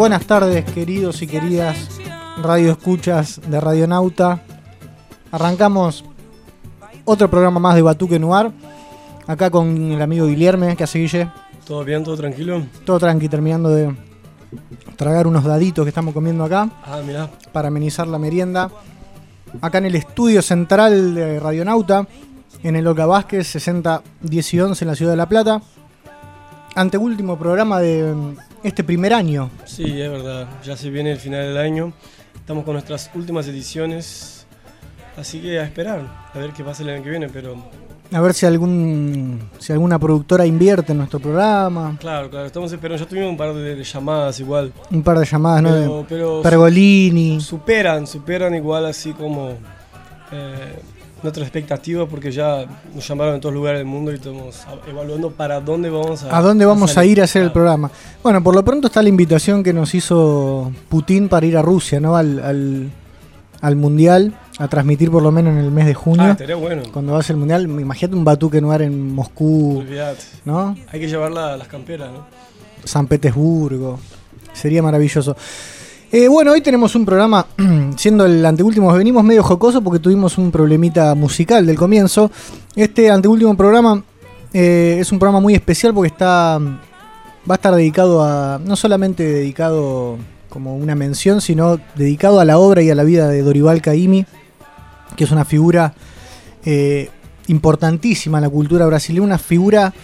Buenas tardes, queridos y queridas radio escuchas de Radionauta. Arrancamos otro programa más de Batuque Noir. Acá con el amigo Guillerme, que hace Guille. ¿Todo bien? ¿Todo tranquilo? Todo tranqui, terminando de tragar unos daditos que estamos comiendo acá Ah, mirá. para amenizar la merienda. Acá en el estudio central de Radionauta, en el Oca Vázquez, 60 10 y 11 en la ciudad de La Plata. Anteúltimo programa de mm, este primer año. Sí, es verdad. Ya se viene el final del año. Estamos con nuestras últimas ediciones. Así que a esperar, a ver qué pasa el año que viene. Pero A ver si algún si alguna productora invierte en nuestro programa. claro, claro, estamos esperando. Ya tuvimos un par de, de llamadas igual. Un par de llamadas, ¿no? De pero Pergolini. superan, superan igual así como eh, nuestra expectativa porque ya nos llamaron en todos lugares del mundo y estamos evaluando para dónde vamos a ¿A dónde vamos a ir a hacer el programa? Bueno, por lo pronto está la invitación que nos hizo Putin para ir a Rusia, ¿no? Al, al, al Mundial, a transmitir por lo menos en el mes de junio. Ah, estaría bueno. Cuando va a ser el Mundial, imagínate un Batuque Noir en Moscú, Olvídate. ¿no? Hay que llevar la- las camperas, ¿no? San Petersburgo. Sería maravilloso. Eh, bueno, hoy tenemos un programa, siendo el anteúltimo, venimos medio jocoso porque tuvimos un problemita musical del comienzo. Este anteúltimo programa eh, es un programa muy especial porque está va a estar dedicado a, no solamente dedicado como una mención, sino dedicado a la obra y a la vida de Dorival Caymmi, que es una figura eh, importantísima en la cultura brasileña, una figura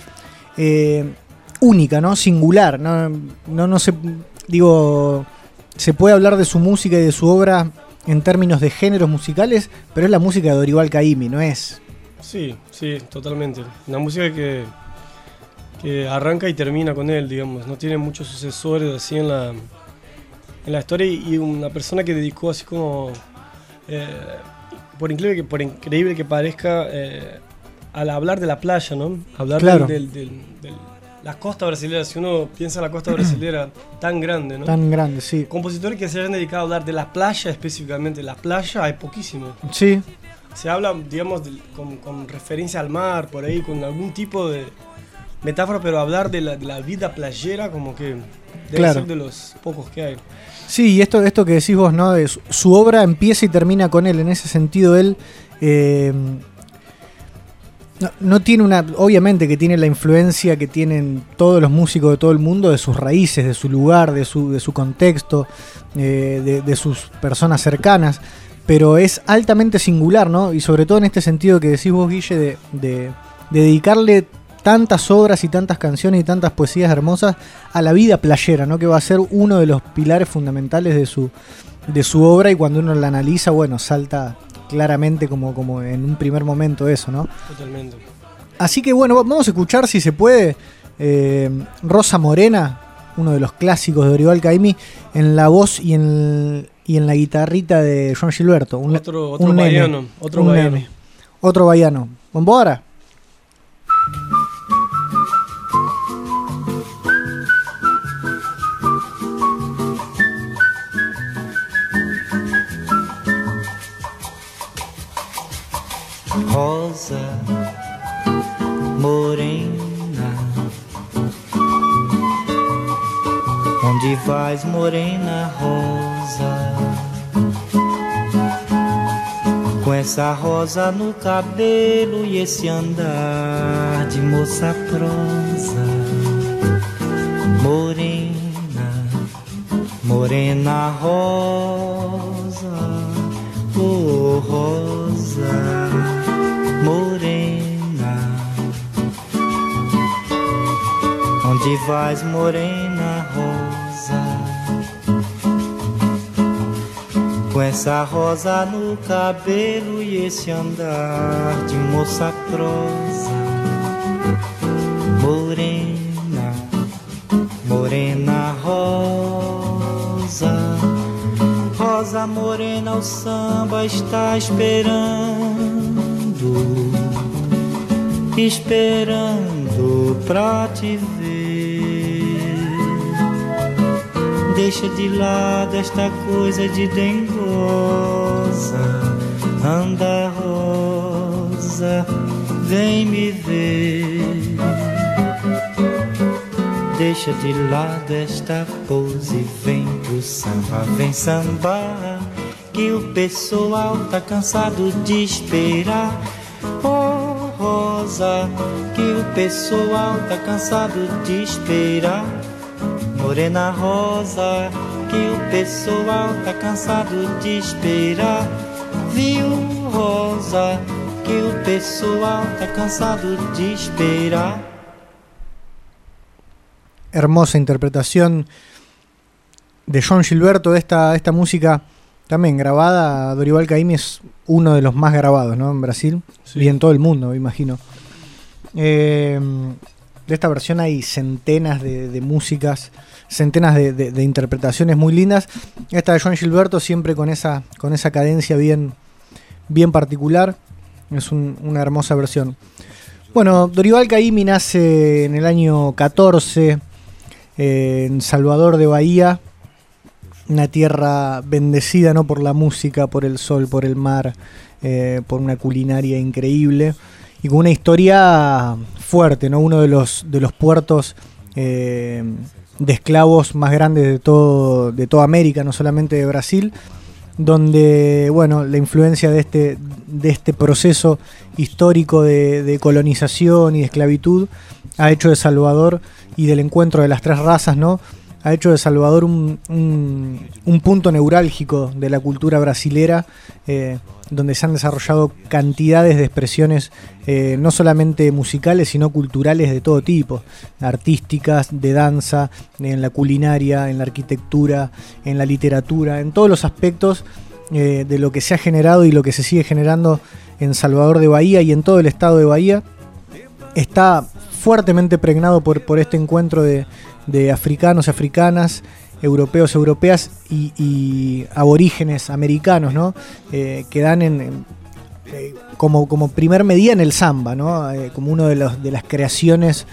única, ¿no? Singular, ¿no? No, no se, digo, se puede hablar de su música y de su obra en términos de géneros musicales, pero es la música de Dorival Caymmi, ¿no es? Sí, sí, totalmente. Una música que, que arranca y termina con él, digamos. No tiene muchos sucesores así en la, en la historia y y una persona que dedicó así como, eh, por, increíble que, por increíble que parezca, eh, al hablar de la playa, ¿no? Hablar Claro. del, del- del- del- la costa brasileña, si uno piensa en la costa brasileña tan grande, ¿no? Tan grande, sí. Compositores que se hayan dedicado a hablar de la playa específicamente, la playa hay poquísimos. Sí, Se habla, digamos, con, con referencia al mar, por ahí, con algún tipo de metáfora, pero hablar de la, de la vida playera como que debe Claro. ser de los pocos que hay. Sí, y esto, esto que decís vos, ¿no? Su obra empieza y termina con él. En ese sentido, él eh, no, no tiene una. Obviamente que tiene la influencia que tienen todos los músicos de todo el mundo, de sus raíces, de su lugar, de su, de su contexto, eh, de, sus personas cercanas. Pero es altamente singular, ¿no? Y sobre todo en este sentido que decís vos, Guille, de, de- de dedicarle tantas obras y tantas canciones y tantas poesías hermosas a la vida playera, ¿no? Que va a ser uno de los pilares fundamentales de su, de su obra y cuando uno la analiza, bueno, salta claramente como, como en un primer momento eso, ¿no? Totalmente. Así que bueno, vamos a escuchar si se puede eh, Rosa Morena, uno de los clásicos de Dorival Caymmi, en la voz y en, y en la guitarrita de John Gilberto. Un, Otro, otro un nene, baiano, otro un baiano. nene. Otro baiano. ¿Vamos Rosa morena, onde vais, morena rosa? Com essa rosa no cabelo e esse andar de moça prosa, morena, morena rosa, oh rosa Onde vais, morena rosa? Com essa rosa no cabelo e esse andar de moça prosa. Morena, morena rosa. Rosa morena, o samba está esperando, esperando pra te ver. Deixa de lado esta coisa de dengosa, anda rosa, vem me ver. Deixa de lado esta pose, vem pro samba, vem sambar. Que o pessoal tá cansado de esperar. Oh, rosa, que o pessoal tá cansado de esperar. Morena rosa, que o pessoal tá cansado de esperar. Viu, rosa, que o pessoal tá cansado de esperar. Hermosa interpretación de John Gilberto de esta, esta música también grabada. Dorival Caymmi es uno de los más grabados ¿no? en Brasil Sí. y en todo el mundo, me imagino. Eh, de esta versión hay centenas de, músicas, centenas de, interpretaciones muy lindas. Esta de John Gilberto siempre con esa, con esa cadencia bien, bien particular. Es un- una hermosa versión. Bueno, Dorival Caymmi nace en el año 14 eh, en Salvador de Bahía, una tierra bendecida ¿no? por la música, por el sol, por el mar, eh, por una culinaria increíble y con una historia fuerte, ¿no? uno de los, de los puertos eh, de esclavos más grandes de, todo, de toda América, no solamente de Brasil, donde bueno, la influencia de este, de este proceso histórico de, colonización y de esclavitud ha hecho de Salvador y del encuentro de las tres razas, ¿no? Ha hecho de Salvador un, un- un punto neurálgico de la cultura brasilera, eh, donde se han desarrollado cantidades de expresiones eh, no solamente musicales, sino culturales de todo tipo, artísticas, de danza, en la culinaria, en la arquitectura, en la literatura, en todos los aspectos eh, de lo que se ha generado y lo que se sigue generando en Salvador de Bahía y en todo el estado de Bahía. Está fuertemente pregnado por, por este encuentro de, de africanos, africanas, europeos, europeas y, aborígenes americanos, ¿no? Eh, que dan en, eh, como, como primer medida en el samba, ¿no? Eh, como una de, de las creaciones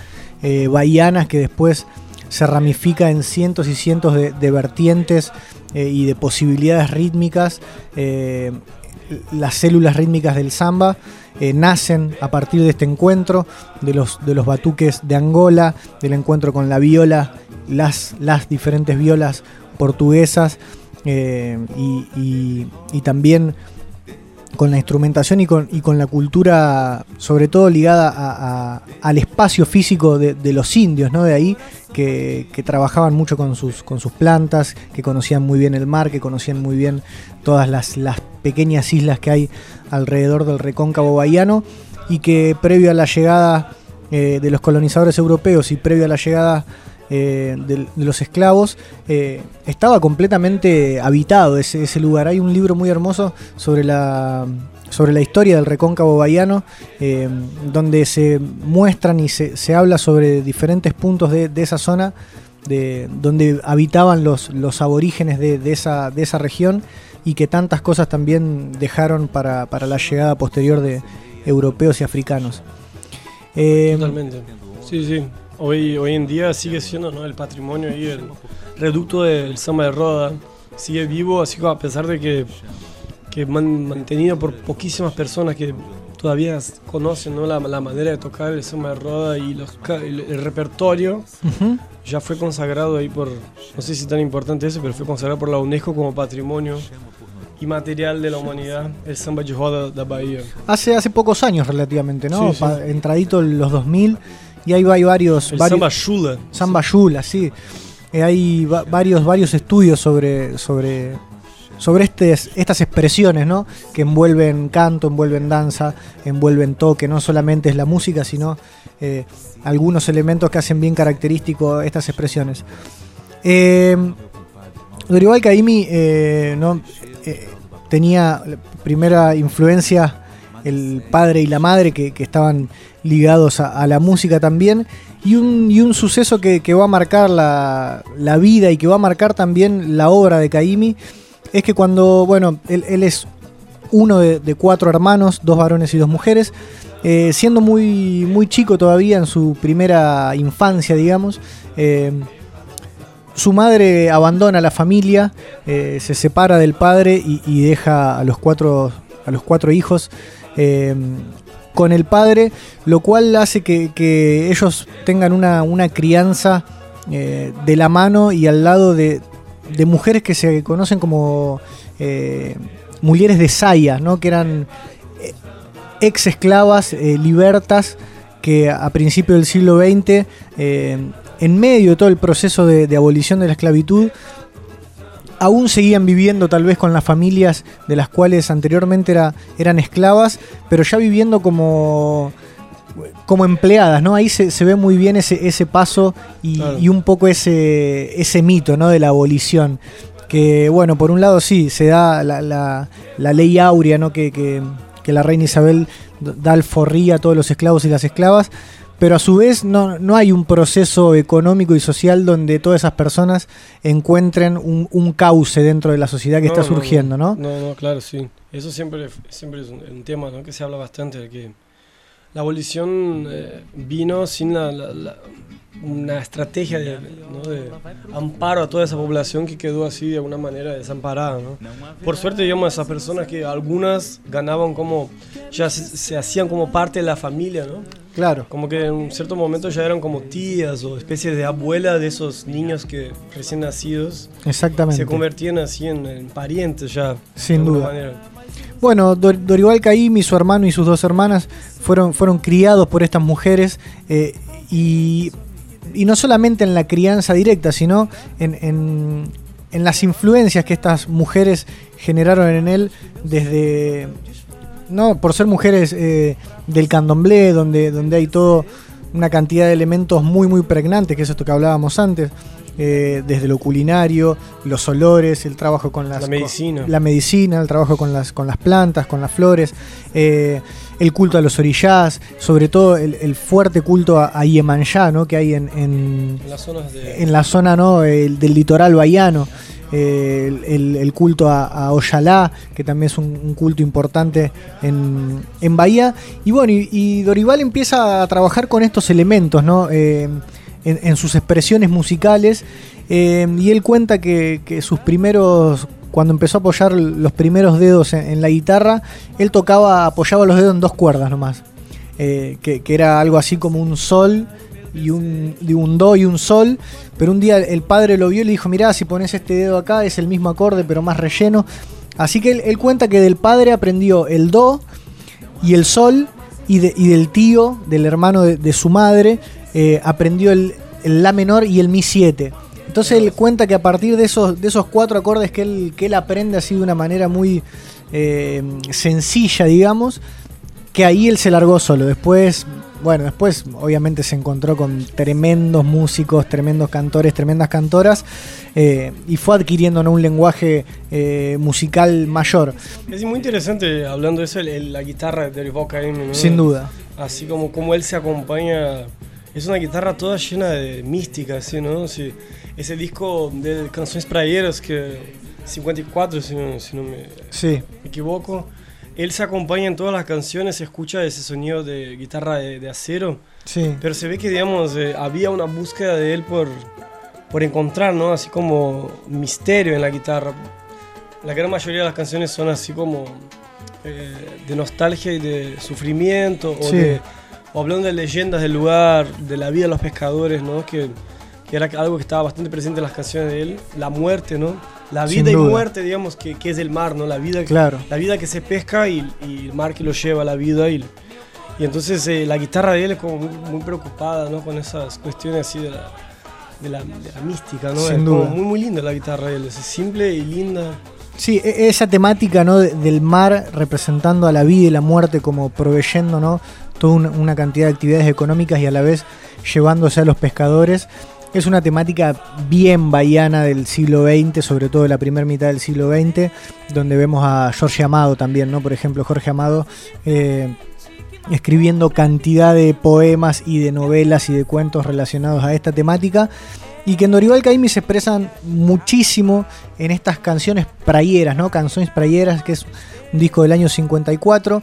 bahianas que después se ramifica en cientos y cientos de, de vertientes y de posibilidades rítmicas. Las células rítmicas del samba eh, nacen a partir de este encuentro, de los, de los batuques de Angola, del encuentro con la viola, las, las diferentes violas portuguesas eh, y, y- y también con la instrumentación y con, y con la cultura, sobre todo ligada a- al espacio físico de, los indios, ¿no? De ahí, que, que trabajaban mucho con sus, con sus plantas, que conocían muy bien el mar, que conocían muy bien todas las, las pequeñas islas que hay alrededor del recóncavo bahiano, y que previo a la llegada eh, de los colonizadores europeos y previo a la llegada eh, de, los esclavos, eh, estaba completamente habitado ese, lugar. Hay un libro muy hermoso sobre la, sobre la historia del recóncavo bahiano, eh, donde se muestran y se, se habla sobre diferentes puntos de, de esa zona, de, donde habitaban los, los aborígenes de, de esa, de esa región y que tantas cosas también dejaron para, para la llegada posterior de europeos y africanos. Totalmente. Sí, sí. Hoy, hoy en día sigue siendo ¿no? el patrimonio y el reducto del samba de roda. Sigue vivo, así como a pesar de que, que man- mantenido por poquísimas personas que todavía conocen ¿no? la, la manera de tocar el samba de roda y los, el, el repertorio. ujú. Ya fue consagrado ahí por, no sé si tan importante eso, pero fue consagrado por la UNESCO como patrimonio inmaterial de la humanidad, el samba de roda da Bahía. Hace, hace pocos años relativamente, ¿no? Sí, sí. Entradito en los 2000 y ahí hay varios... El varios samba chula. Samba Yula, sí. Eh, hay va- varios, varios estudios sobre, sobre, sobre estes- estas expresiones, ¿no? Que envuelven canto, envuelven danza, envuelven toque. No solamente es la música, sino eh, algunos elementos que hacen bien característico estas expresiones. Eh, Dorival Caymmi eh, ¿no? Tenía la primera influencia el padre y la madre que, que estaban ligados a, a la música también. Y un, y un suceso que, que va a marcar la, la vida y que va a marcar también la obra de Caymmi es que cuando, bueno, él, él es uno de, de cuatro hermanos, dos varones y dos mujeres, eh, siendo muy, muy chico todavía en su primera infancia, digamos, eh, su madre abandona la familia, eh, se separa del padre y, y deja a los cuatro, a los cuatro hijos eh, con el padre, lo cual hace que, ellos tengan una, crianza eh, de la mano y al lado de, de mujeres que se conocen como eh, mujeres de saya, ¿no? que eran eh, ex esclavas eh, libertas que a principios del siglo XX, en medio de todo el proceso de abolición de la esclavitud, aún seguían viviendo tal vez con las familias de las cuales anteriormente era- eran esclavas, pero ya viviendo como, como empleadas, ¿no? Ahí se, se ve muy bien ese, ese paso y, Claro. y un poco ese, ese mito, ¿no? De la abolición. Que, bueno, por un lado sí, se da la, la- la ley áurea, ¿no? Que, que- que la reina Isabel da alforría a todos los esclavos y las esclavas, pero a su vez no, no hay un proceso económico y social donde todas esas personas encuentren un, un cauce dentro de la sociedad que No, está no, surgiendo, ¿no? No, no, claro, sí. Eso siempre, siempre es un, un tema que se habla bastante, de que la abolición eh, vino sin la, la- la- una estrategia de, amparo a toda esa población que quedó así de alguna manera desamparada. ¿no? Por suerte, digamos, esas personas que algunas ganaban como, ya se, se hacían como parte de la familia, ¿no? Claro. Como que en un cierto momento ya eran como tías o especies de abuelas de esos niños que recién nacidos Exactamente. se convertían así en, en parientes ya. Sin de duda. manera. Bueno, Dor- Dorival Caymmi, su hermano y sus dos hermanas fueron, fueron criados por estas mujeres eh, y, y no solamente en la crianza directa, sino en, en- en las influencias que estas mujeres generaron en él desde, no, por ser mujeres eh, del candomblé, donde, donde hay todo una cantidad de elementos muy, muy pregnantes, que es esto que hablábamos antes, eh, desde lo culinario, los olores, el trabajo con las La medicina. la medicina, el trabajo con las, con las plantas, con las flores, eh, el culto a los orillás, sobre todo el, el fuerte culto a, a Iemanjá, ¿no? que hay en, en, En las zonas de... en la zona ¿no? el- del litoral bahiano, eh, el, culto a, a Oyalá, que también es un, culto importante en, en Bahía. Y bueno, y, Dorival empieza a trabajar con estos elementos, ¿no? Eh, en, sus expresiones musicales. eh, y él cuenta que, sus primeros. Cuando empezó a apoyar los primeros dedos en, la guitarra, él tocaba, apoyaba los dedos en dos cuerdas nomás. Que era algo así como un sol y un, de un do y un sol, pero un día el padre lo vio y le dijo, mirá, si pones este dedo acá es el mismo acorde pero más relleno. Así que él, cuenta que del padre aprendió el do y el sol y, de- y del tío, del hermano de, su madre, eh, aprendió el, el la menor y el mi 7. Entonces él cuenta que a partir de esos, de esos cuatro acordes que él, que él aprende así de una manera muy eh, sencilla, digamos, que ahí él se largó solo. Después, bueno, después obviamente se encontró con tremendos músicos, tremendos cantores, tremendas cantoras, eh, y fue adquiriendo ¿no? un lenguaje eh, musical mayor, Es muy interesante hablando de eso, el- el- la guitarra de Caymmi, ¿no? sin duda. Así como, como él se acompaña. Es una guitarra toda llena de mística, así, ¿no? Sí, ese disco de canciones prayeras que 54, si no, si no me Sí, equivoco, él se acompaña en todas las canciones, se escucha ese sonido de guitarra de, de acero, sí, pero se ve que, digamos, eh, había una búsqueda de él por, por encontrar, ¿no? Así como misterio en la guitarra. La gran mayoría de las canciones son así como eh, de nostalgia y de sufrimiento, o, Sí. de, o hablando de leyendas del lugar, de la vida de los pescadores, ¿no? Que, que era algo que estaba bastante presente en las canciones de él. La muerte, ¿no? La vida y muerte, digamos, que, que es el mar, ¿no? La vida, claro. la vida que se pesca y, y el mar que lo lleva a la vida. Y, y entonces eh, la guitarra de él es como muy, muy preocupada, ¿no? Con esas cuestiones así de la, de la, de la mística, ¿no? Sin es duda. como muy, muy linda la guitarra de él. Es simple y linda. Sí, e- esa temática ¿no? de- del mar representando a la vida y la muerte como proveyendo ¿no? toda una cantidad de actividades económicas y a la vez llevándose a los pescadores. Es una temática bien bahiana del siglo XX, sobre todo de la primera mitad del siglo XX, donde vemos a Jorge Amado también, ¿no? Por ejemplo, Jorge Amado eh, escribiendo cantidad de poemas y de novelas y de cuentos relacionados a esta temática y que en Dorival Caymmi se expresan muchísimo en estas canciones prayeras, ¿no? Canciones prayeras, que es un disco del año 54,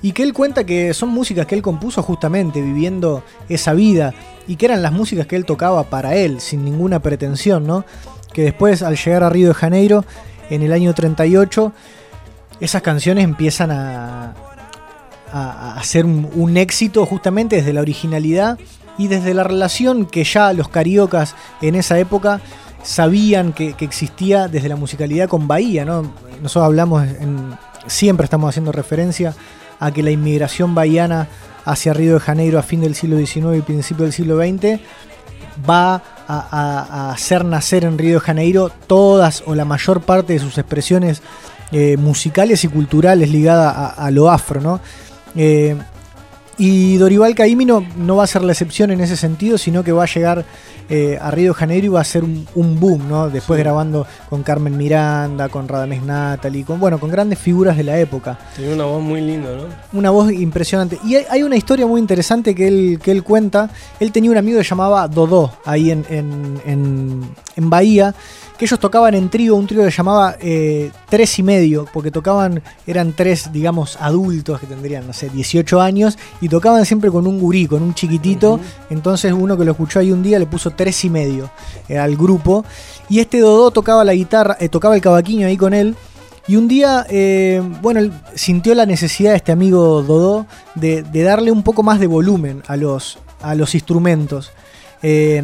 y que él cuenta que son músicas que él compuso justamente viviendo esa vida, y que eran las músicas que él tocaba para él, sin ninguna pretensión, ¿no? Que después, al llegar a Río de Janeiro, en el año 38, esas canciones empiezan a, a, ser un, éxito justamente desde la originalidad y desde la relación que ya los cariocas en esa época sabían que, existía desde la musicalidad con Bahía. ¿no? Nosotros hablamos, en, siempre estamos haciendo referencia a que la inmigración bahiana hacia Río de Janeiro a fin del siglo XIX y principio del siglo XX va a, hacer nacer en Río de Janeiro todas o la mayor parte de sus expresiones eh, musicales y culturales ligadas a, lo afro, ¿no? Eh, y Dorival Caimino no va a ser la excepción en ese sentido, sino que va a llegar eh, a Río de Janeiro y va a ser un, boom, ¿no? Después grabando con Carmen Miranda, con Radamés Natalie, con, bueno, con grandes figuras de la época. Tiene una voz muy linda, ¿no? Una voz impresionante. Y hay, una historia muy interesante que él, que él cuenta. Él tenía un amigo que llamaba Dodó, ahí en, en, en Bahía que ellos tocaban en trío, un trío que se llamaba eh, Tres y Medio, porque tocaban, eran tres, digamos, adultos que tendrían, no sé, 18 años, y tocaban siempre con un gurí, con un chiquitito. Entonces uno que lo escuchó ahí un día le puso Tres y Medio eh, al grupo. Y este Dodó tocaba la guitarra, eh, tocaba el cavaquinho ahí con él. Y un día, bueno, él sintió la necesidad de este amigo Dodó de, de darle un poco más de volumen a los, a los instrumentos. Eh,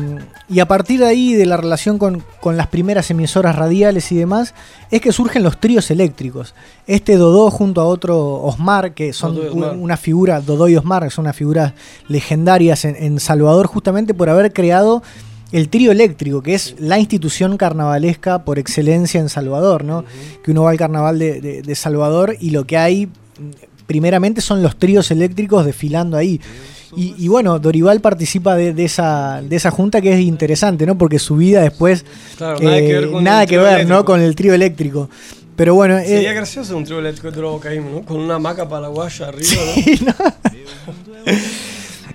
y a partir de ahí, de la relación con, las primeras emisoras radiales y demás, es que surgen los tríos eléctricos. Este Dodó junto a otro Osmar, que son una figura, Dodó y Osmar, que son unas figuras legendarias en, Salvador, justamente por haber creado el trío eléctrico, que es la institución carnavalesca por excelencia en Salvador, ¿no? Que uno va al carnaval de Salvador y lo que hay primeramente son los tríos eléctricos desfilando ahí. Y, bueno, Dorival participa de, esa, de esa junta que es interesante, ¿no? Porque su vida después. nada que ver, con, nada que ver ¿no? con el trío eléctrico. Pero bueno. Sería eh, gracioso un trío eléctrico de ¿no? Con una maca paraguaya arriba, ¿no?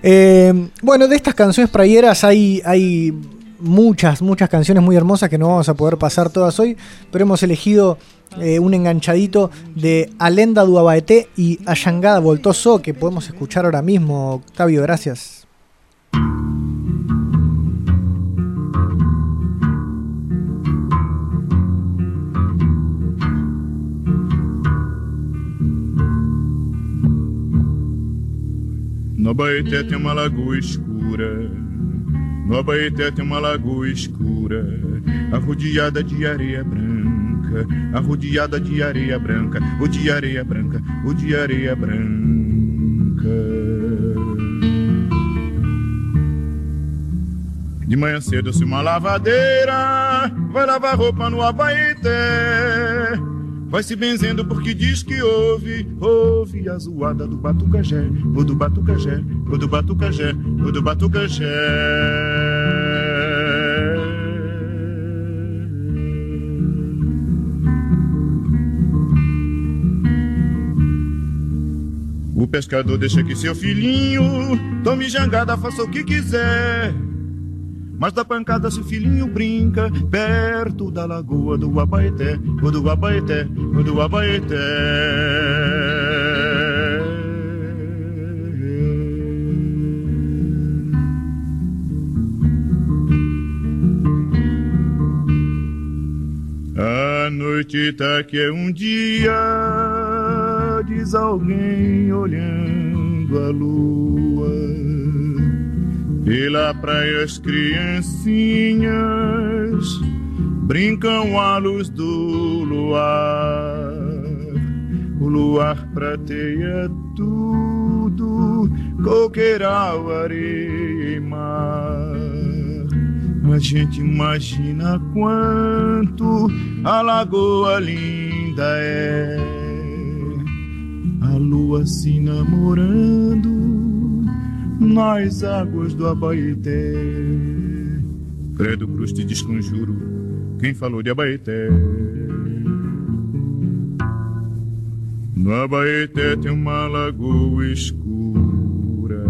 Eh, bueno, de estas canciones prayeras hay, hay muchas, muchas canciones muy hermosas que no vamos a poder pasar todas hoy, pero hemos elegido eh, un enganchadito de Alenda Duabaete y Ayangada Voltoso que podemos escuchar ahora mismo. Octavio, gracias. No Baeté tem uma lagoa escura, no Abaeté tem uma lagoa escura, arrodeada de areia branca branca, arrodeada de areia branca, o de areia branca, o de areia branca. De manhã cedo se uma lavadeira vai lavar roupa no abaeté. Vai se benzendo porque diz que ouve, ouve a zoada do batucajé, o do batucajé, o do batucajé, o do batucajé. O pescador deixa que seu filhinho tome jangada, faça o que quiser. Mas da pancada se o filhinho brinca perto da lagoa do Abaeté, do Abaeté, do Abaeté. A noite tá que é um dia diz alguém olhando a lua. Pela praia as criancinhas brincam à luz do luar. O luar prateia tudo, coqueiral, areia e mar. A gente imagina quanto a lagoa linda é lua se namorando nas águas do Abaeté. Credo, cruz, te desconjuro, quem falou de Abaeté? No Abaeté tem uma lagoa escura,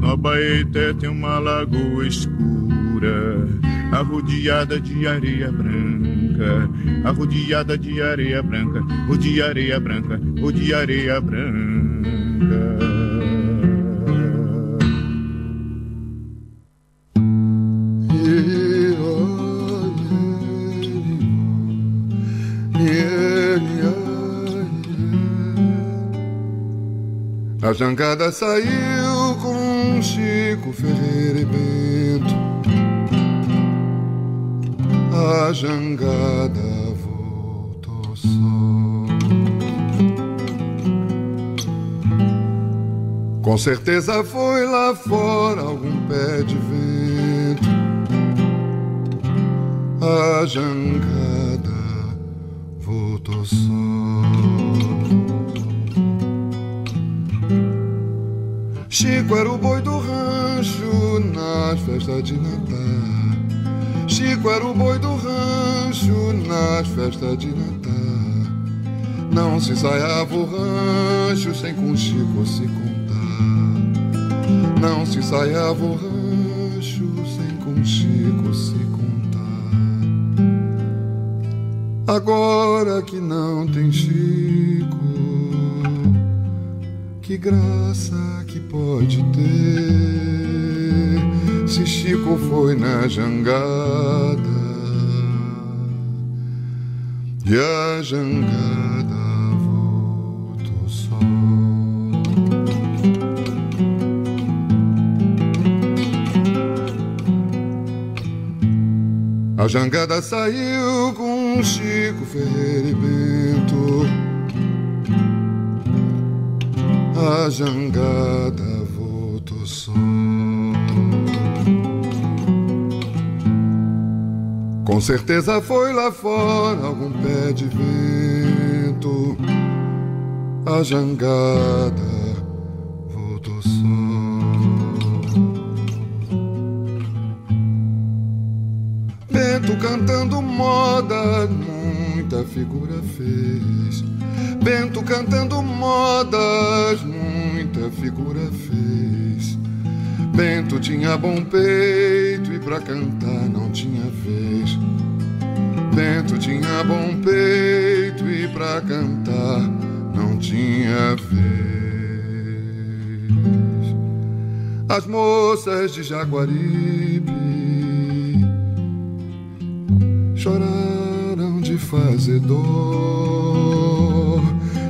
no Abaeté tem uma lagoa escura, arrodeada de areia branca branca, arrodeada de areia branca, o de areia branca, o de areia branca. A jangada saiu com Chico Ferreira e Bento. A jangada voltou só. Com certeza foi lá fora algum pé de vento. A jangada voltou só. Chico era o boi do rancho nas festas de Natal. Chico era o boi do rancho nas festas de Natal. Não se ensaiava o rancho sem com Chico se contar. Não se ensaiava o rancho sem com Chico se contar. Agora que não tem Chico, que graça que pode ter se Chico foi na jangada e a jangada voltou só. A jangada saiu com Chico Ferreira e Bento. A jangada Com certeza foi lá fora algum pé de vento. A jangada voltou só. Bento cantando moda, muita figura fez. Bento cantando modas, muita figura fez. Bento tinha bom peito pra cantar não tinha vez. Bento tinha bom peito e pra cantar não tinha vez. As moças de Jaguaribe choraram de fazer dor.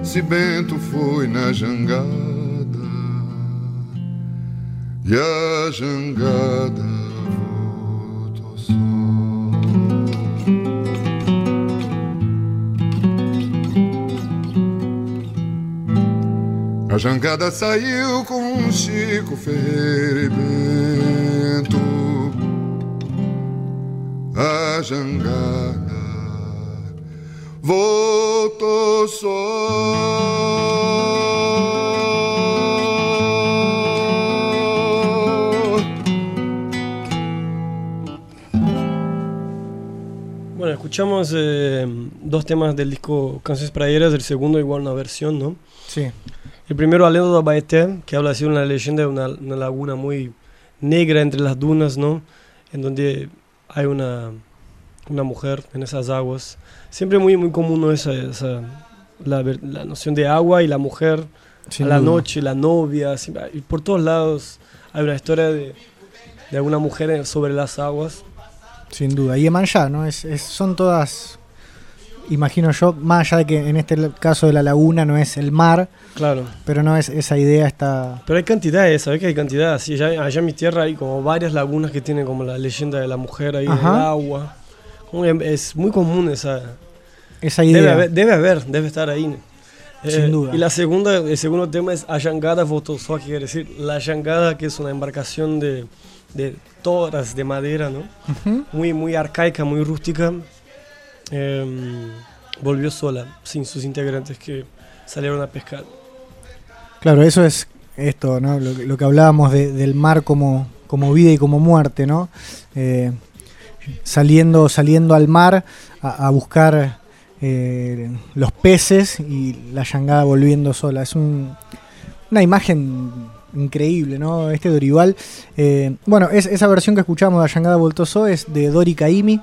Se Bento foi na jangada e a jangada A jangada saiu com Chico Ferreira e Bento. A jangada voltou só. Bueno, escuchamos eh, dos temas del disco Canciones Prayeras, el segundo igual una versión, ¿no? Sí. El primero, Alendo da Baeté, que habla así de una leyenda de una, una laguna muy negra entre las dunas, ¿no? En donde hay una, una mujer en esas aguas. Siempre muy, muy común ¿no? esa, esa, la, la noción de agua y la mujer, Sin a la duda. noche, la novia, siempre- y por todos lados hay una historia de, de alguna mujer sobre las aguas. Sin duda. Y Emanjá, ¿no? Es, es- son todas, imagino yo, más allá de que en este caso de la laguna no es el mar, Claro. pero no es esa idea está... Pero hay cantidades, ¿sabes que hay cantidades? Sí, allá, allá en mi tierra hay como varias lagunas que tienen como la leyenda de la mujer ahí en el Ajá. agua. Es muy común esa, Esa Debe idea. haber, debe haber, debe estar ahí. Eh, Sin duda. Y la segunda, el segundo tema es Ayangada Votosó, que quiere decir la Ayangada, que es una embarcación de, de toras de madera, ¿no? Ujú. Muy, muy arcaica, muy rústica. Em, volvió sola, sin sus integrantes que salieron a pescar. Claro, eso es esto, ¿no? Lo, que- hablábamos de- del mar como, como vida y como muerte, ¿no? Eh, saliendo, saliendo al mar a, buscar eh, los peces y la yangada volviendo sola. Es un- una imagen increíble, ¿no? Este Dorival. eh, bueno, es, esa versión que escuchamos de Yangada Voltoso es de Dori Caimi,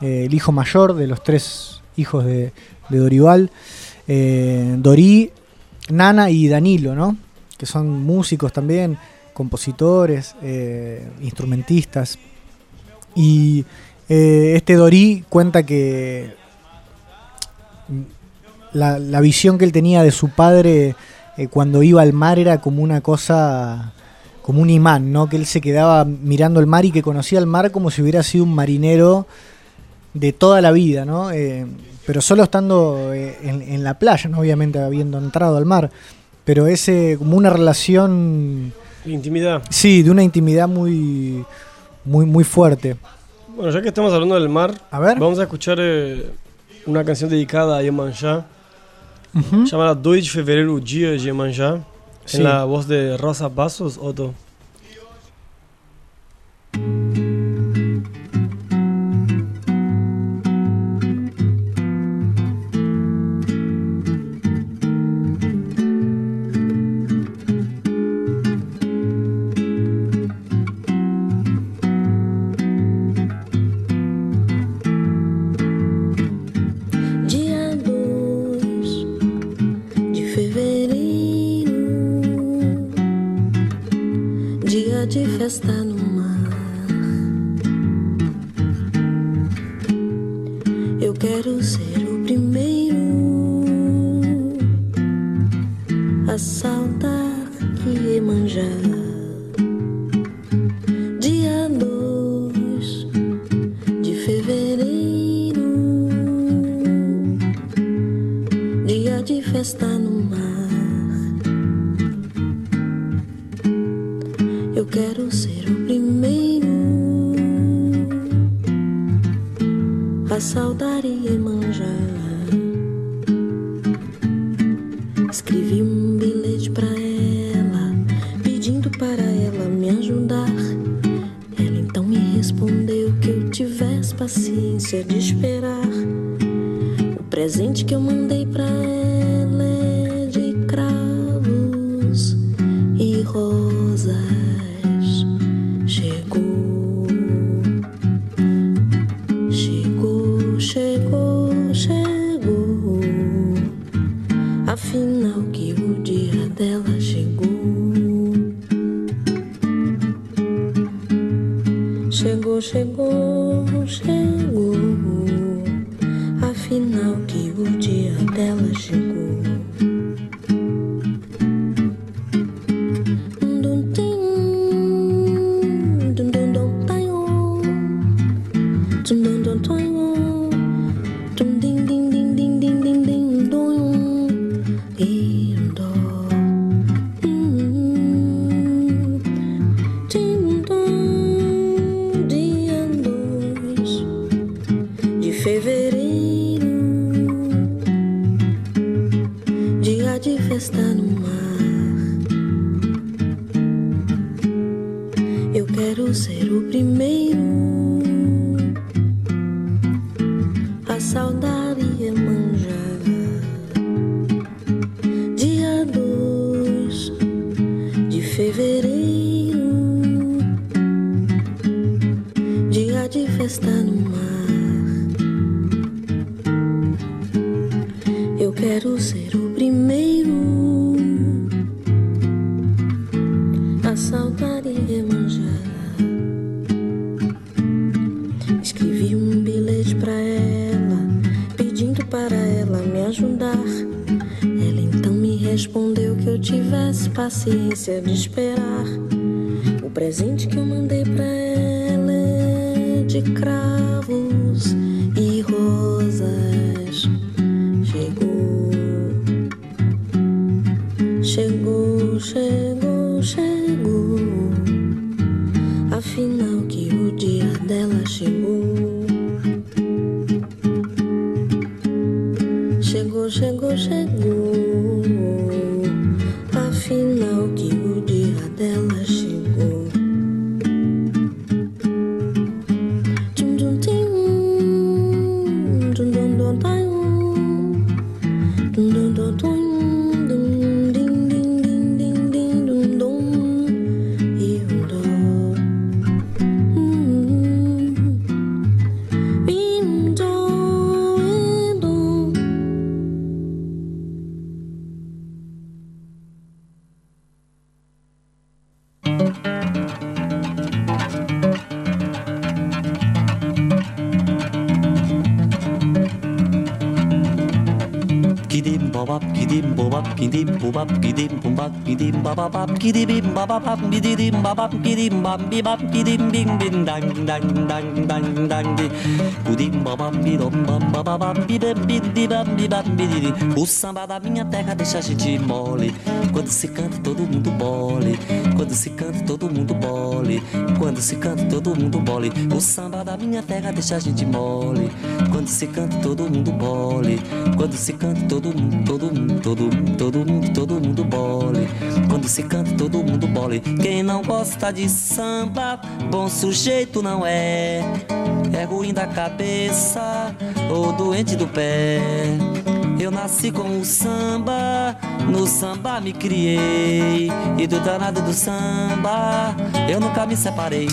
eh, el hijo mayor de los tres hijos de, Dorival, eh, Dorí, Nana y Danilo, ¿no? que son músicos también, compositores, eh, instrumentistas. Y este Dorí cuenta que la, la, visión que él tenía de su padre cuando iba al mar era como una cosa como un imán, ¿no? Que él se quedaba mirando el mar y que conocía el mar como si hubiera sido un marinero de toda la vida, ¿no? Eh, pero solo estando eh, en, en, la playa, ¿no? Obviamente habiendo entrado al mar. Pero ese, como una relación. Intimidad. Sí, de una intimidad muy. muy, muy fuerte. Bueno, ya que estamos hablando del mar, a ver. vamos a escuchar eh, una canción dedicada a Yemanjá, uhum. llamada 2 de febrero, día de Yemanjá, en sí. la voz de Rosa Pasos, Otto. están Serve é de esperar o presente que o o samba da minha terra deixa a gente mole. Quando se canta todo mundo bole. Quando se canta todo mundo bole. Quando se canta todo mundo bole. O samba da minha terra deixa a gente mole quando se canta todo mundo bole. Quando se canta todo mundo todo mundo todo mundo todo mundo todo mundo bole. Quando se canta todo mundo bole. Quem não gosta de samba bom sujeito não é. É ruim da cabeça ou doente do pé. Eu nasci com o samba, no samba me criei. E do danado do samba, eu nunca me separei.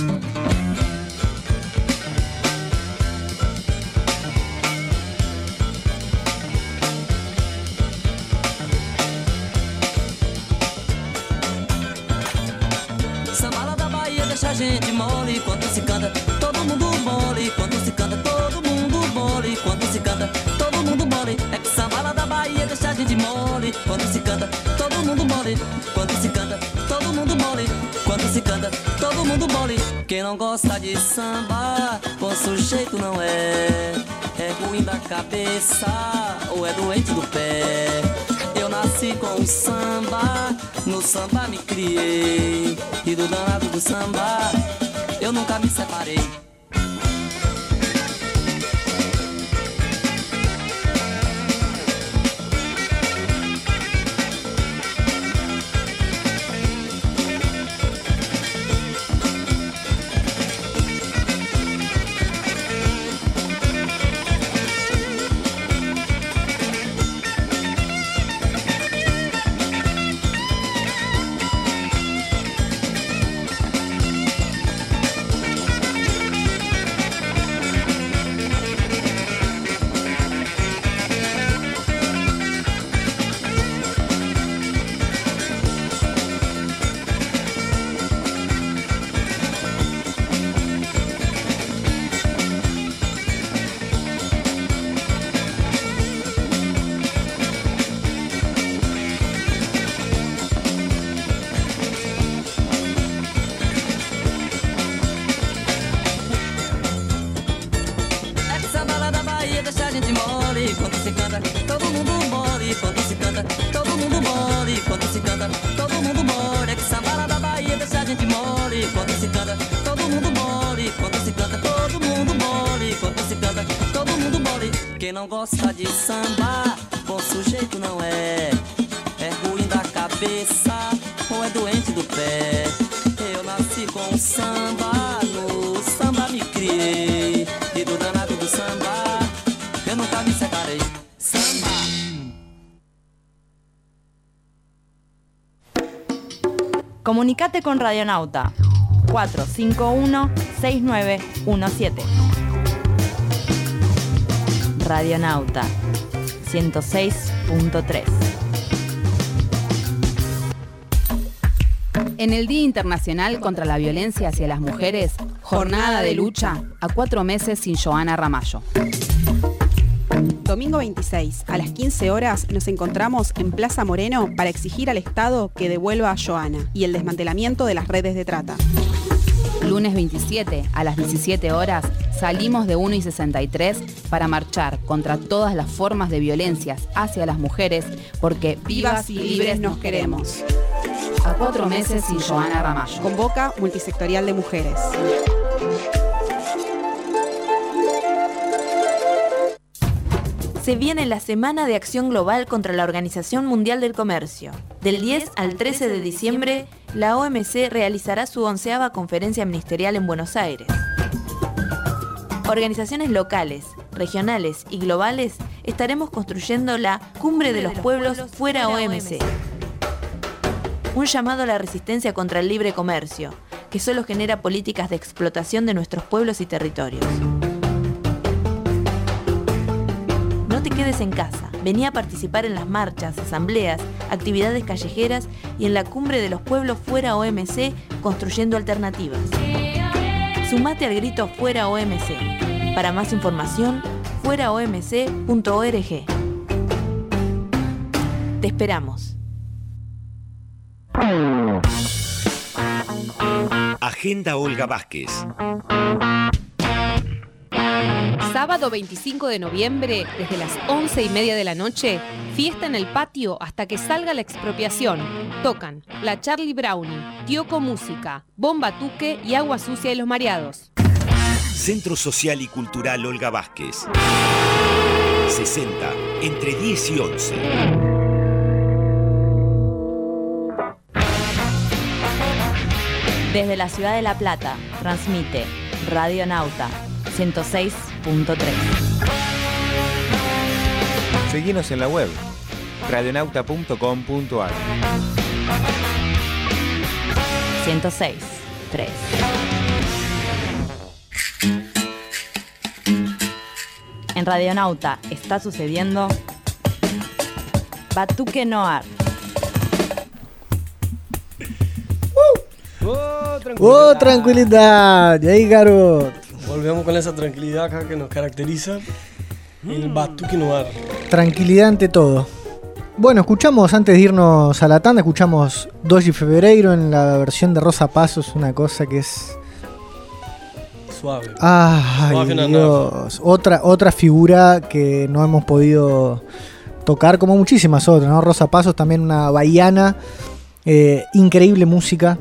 Gente mole quando se canta, todo mundo mole quando se canta, todo mundo mole quando se canta, todo mundo mole. É que samba lá da Bahia deixa a gente mole quando se canta, todo mundo mole quando se canta, todo mundo mole quando se canta, todo mundo mole. Quem não gosta de samba, bom sujeito não é, é ruim da cabeça ou é doente do pé. Nasci com o samba, no samba me criei. E do danado do samba, eu nunca me separei. Quando se canta, todo mundo mole. Quando se canta, todo mundo mole. Quando se canta, todo mundo mole. É que samba da Bahia deixa a gente mole. Quando se canta, todo mundo mole. Quando se canta, todo mundo mole. Quando se canta, todo mundo mole. Quem não gosta de samba, bom sujeito não é, é ruim da cabeça ou é doente do pé. Eu nasci com samba, Comunicate con Radionauta 451-6917. Radionauta 106.3. En el Día Internacional contra la Violencia hacia las Mujeres, jornada de lucha a cuatro meses sin Joana Ramallo. Domingo 26, a las 15 horas, nos encontramos en Plaza Moreno para exigir al Estado que devuelva a Joana y el desmantelamiento de las redes de trata. Lunes 27, a las 17 horas, salimos de 1 y 63 para marchar contra todas las formas de violencias hacia las mujeres, porque Vivas y libres nos queremos. A cuatro meses sin Joana Ramallo. Convoca Multisectorial de Mujeres. Se viene la Semana de Acción Global contra la Organización Mundial del Comercio. Del 10 al 13 de diciembre, la OMC realizará su onceava conferencia ministerial en Buenos Aires. Organizaciones locales, regionales y globales estaremos construyendo la Cumbre de los Pueblos fuera OMC. Un llamado a la resistencia contra el libre comercio, que solo genera políticas de explotación de nuestros pueblos y territorios. En casa, vení a participar en las marchas, asambleas, actividades callejeras y en la cumbre de los pueblos fuera OMC construyendo alternativas. Sumate al grito Fuera OMC. Para más información, fueraomc.org. Te esperamos. Agenda Olga Vázquez. Sábado 25 de noviembre, desde las 11 y media de la noche, fiesta en el patio hasta que salga la expropiación. Tocan La Charlie Brownie, Tioco Música, Bomba Tuque y Agua Sucia y los Mareados. Centro Social y Cultural Olga Vázquez. 60, entre 10 y 11. Desde la ciudad de La Plata, transmite Radio Nauta 106.3. Seguinos en la web radionauta.com.ar 106.3. En Radionauta está sucediendo Batuque Noir. Oh, ¡Oh, tranquilidad! Y ahí, Garot. Volvemos con esa tranquilidad acá que nos caracteriza. El Batuque Noir. Tranquilidad ante todo. Bueno, escuchamos antes de irnos a la tanda, escuchamos Doji Fevereiro en la versión de Rosa Pasos, una cosa que es. Suave. Ay, Suave, no. Dios. Otra, otra figura que no hemos podido tocar, como muchísimas otras, ¿no? Rosa Pasos, también una bahiana. eh, increíble música.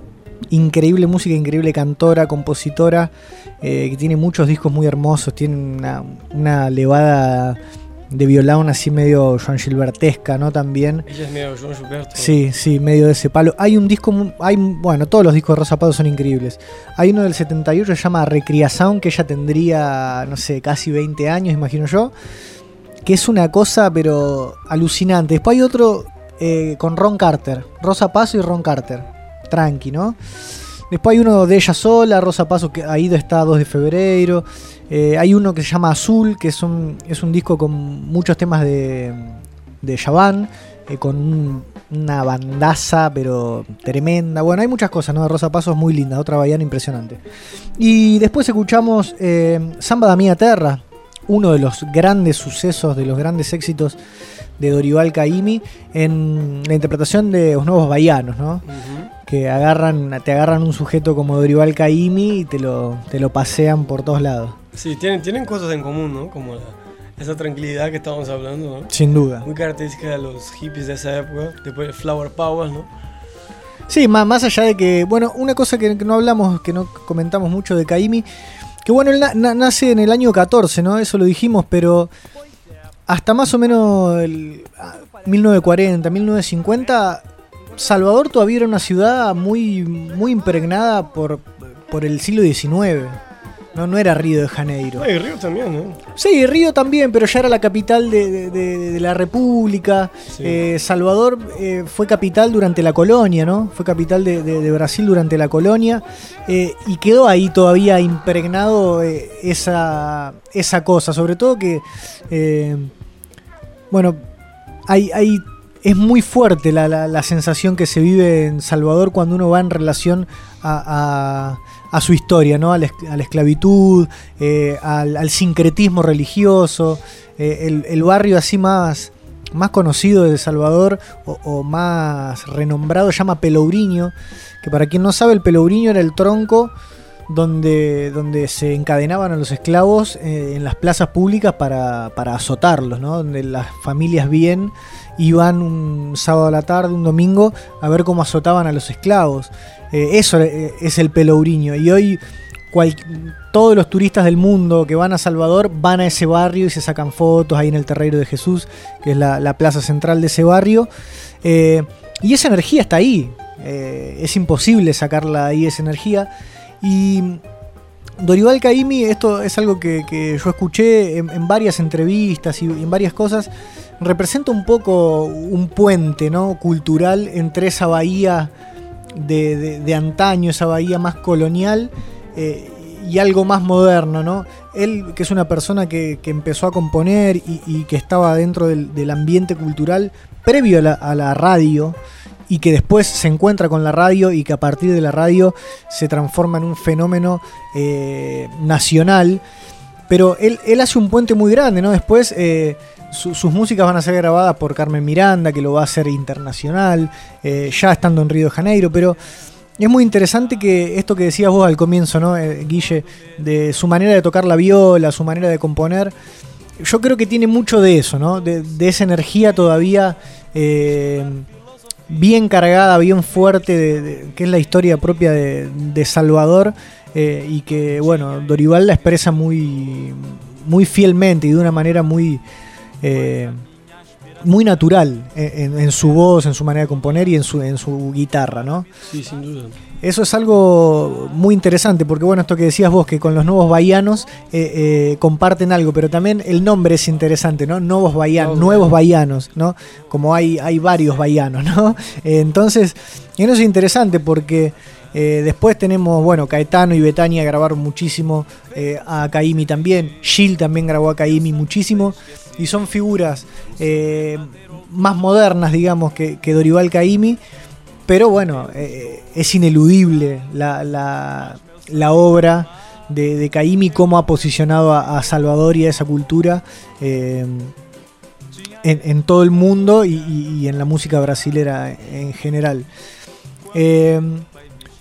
Increíble música, increíble cantora, compositora, eh, que tiene muchos discos muy hermosos, tiene una, una levada de violón así medio Joan Gilbertesca, ¿no? También. Ella es medio Joan Gilberto. Sí, sí, medio de ese palo. Hay un disco, hay, bueno, todos los discos de Rosa Pato son increíbles. Hay uno del 78 que se llama Recreación, que ella tendría, no sé, casi 20 años, imagino yo. Que es una cosa, pero alucinante. Después hay otro eh, con Ron Carter, Rosa Paso y Ron Carter. Tranqui, ¿no? Después hay uno de ella sola, Rosa Paso, que ahí está 2 de febrero. Eh, hay uno que se llama Azul, que es un, es un disco con muchos temas de, de Yavan, eh, con un- una bandaza, pero tremenda. Bueno, hay muchas cosas, ¿no? De Rosa Paso es muy linda, otra baiana impresionante. Y después escuchamos eh, Samba da Mia Terra, uno de los grandes sucesos, de los grandes éxitos de Dorival Caymmi en la interpretación de los nuevos baianos, ¿no? Que agarran, te agarran un sujeto como Dorival Caymmi y te lo, te lo pasean por todos lados. Sí, tienen, tienen cosas en común, ¿no? Como la- esa tranquilidad que estábamos hablando, ¿no? Sin duda. Muy característica de los hippies de esa época. Después Flower Power, ¿no? Sí, más, más allá de que, bueno, una cosa que, que no hablamos, que no comentamos mucho de Caimi, que bueno, él na- na- nace en el año 14, ¿no? Eso lo dijimos, pero hasta más o menos el ah, 1940, 1950, Salvador todavía era una ciudad muy, muy impregnada por, por el siglo XIX. No, no era Río de Janeiro. No, y Río también, ¿no? Sí, Río también, pero ya era la capital de, de- de- de la República. Eh, Salvador eh, fue capital durante la colonia, ¿no? Fue capital de, Brasil durante la colonia. eh, y quedó ahí todavía impregnado esa, esa cosa. Sobre todo que, bueno, hay, hay, es muy fuerte la, la- sensación que se vive en Salvador cuando uno va en relación a, a- su historia, ¿no? a, la, esclavitud, eh, al, sincretismo religioso, eh, el, barrio así más, más conocido de Salvador o, o más renombrado se llama Pelourinho, que para quien no sabe el Pelourinho era el tronco donde, donde se encadenaban a los esclavos eh, en las plazas públicas para, para azotarlos, ¿no? donde las familias bien iban un sábado a la tarde, un domingo, a ver cómo azotaban a los esclavos. Eh, eso eh, es el Pelourinho. Y hoy todos los turistas del mundo que van a Salvador van a ese barrio y se sacan fotos ahí en el Terreiro de Jesús, que es la, la plaza central de ese barrio. Eh, y esa energía está ahí. Es imposible sacarla ahí, esa energía. Y Dorival Caymmi, esto es algo que, yo escuché en varias entrevistas y en varias cosas, representa un poco un puente ¿no? cultural entre esa bahía de, antaño, esa bahía más colonial eh, y algo más moderno. ¿no? Él, que es una persona que, empezó a componer y, que estaba dentro del, ambiente cultural previo a la, radio, y que después se encuentra con la radio y que a partir de la radio se transforma en un fenómeno eh, nacional. Pero él, él hace un puente muy grande, ¿no? Después, eh, su- sus músicas van a ser grabadas por Carmen Miranda, que lo va a hacer internacional, eh, ya estando en Río de Janeiro, pero es muy interesante que esto que decías vos al comienzo, ¿no, eh, Guille? De su manera de tocar la viola, su manera de componer. Yo creo que tiene mucho de eso, ¿no? De, de esa energía todavía eh, bien cargada, bien fuerte, de, de- que es la historia propia de, Salvador y que, bueno, Dorival la expresa muy, muy fielmente y de una manera muy, eh, muy natural en, su voz, en su manera de componer y en su, en su guitarra, ¿no? Sí, sin duda. Eso es algo muy interesante, porque bueno, esto que decías vos, que con los nuevos bahianos eh, eh, comparten algo, pero también el nombre es interesante, ¿no? Nuevos bahianos, nuevos bahianos, ¿no? Como hay, hay varios bahianos, ¿no? Entonces, eso es interesante porque eh, después tenemos, bueno, Caetano y Betania grabaron muchísimo, eh, a Caimi también, Gil también grabó a Caimi muchísimo, y son figuras eh, más modernas, digamos, que, que Dorival Caimi, pero bueno, es ineludible la, la- obra de, de Caimi, cómo ha posicionado a, Salvador y a esa cultura en, todo el mundo y, y- y en la música brasilera en general. Eh,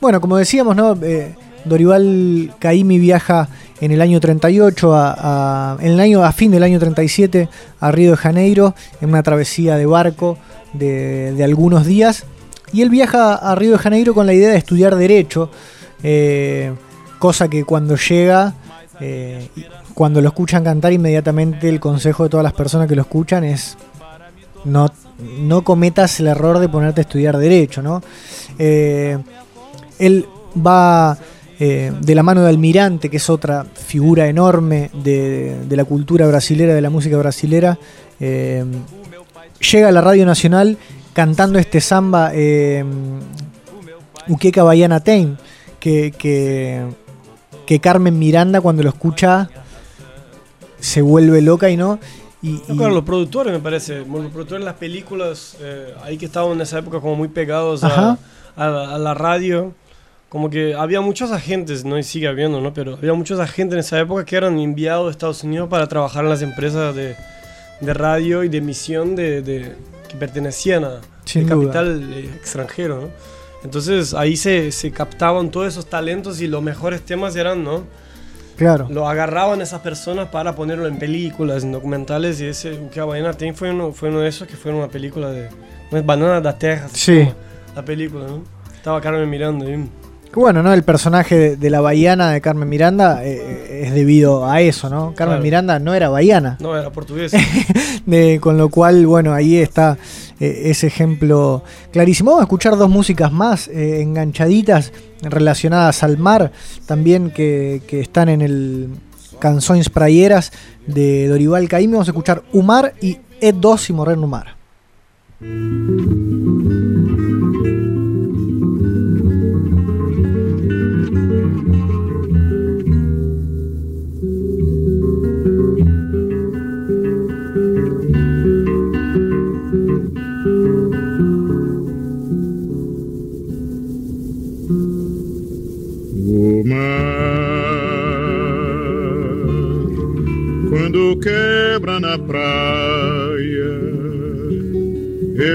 bueno, como decíamos, ¿no? Eh, Dorival Caimi viaja en el año 38, a, en el año, a fin del año 37, a Río de Janeiro, en una travesía de barco de, algunos días. Y él viaja a Río de Janeiro con la idea de estudiar Derecho, eh, cosa que cuando llega, eh, cuando lo escuchan cantar, inmediatamente el consejo de todas las personas que lo escuchan es no, no cometas el error de ponerte a estudiar Derecho, ¿no? Eh, él va eh, de la mano de Almirante, que es otra figura enorme de, de la cultura brasilera, de la música brasilera. eh, llega a la Radio Nacional cantando este samba eh, Uqueca Baiana Tem, que, que, que Carmen Miranda cuando lo escucha se vuelve loca y no. Y, No, y- claro, los productores me parece, los productores de las películas, eh, ahí que estaban en esa época como muy pegados a, a la radio, como que había muchos agentes, no y sigue habiendo, ¿no? Pero había muchos agentes en esa época que eran enviados de Estados Unidos para trabajar en las empresas de, de radio y de emisión de, de- que pertenecían a Sin capital eh, extranjero, ¿no? Entonces ahí se, se captaban todos esos talentos y los mejores temas eran, ¿no? Claro. Lo agarraban esas personas para ponerlo en películas, en documentales, y ese que a Baiana tem fue uno, fue uno de esos que fue una película de. No es Banana da Terra, se Sí. La película, ¿no? Estaba Carmen mirando ahí. Bueno, ¿no? El personaje de, de la Bahiana de Carmen Miranda eh, es debido a eso, ¿no? Carmen Claro. Miranda no era Bahiana. No, era portugués. De- con lo cual, bueno, ahí está eh, ese ejemplo clarísimo. Vamos a escuchar dos músicas más eh, enganchaditas relacionadas al mar, también que, que están en el Canções Praieras de Dorival Caymmi. Vamos a escuchar Umar y E2 y Morrer no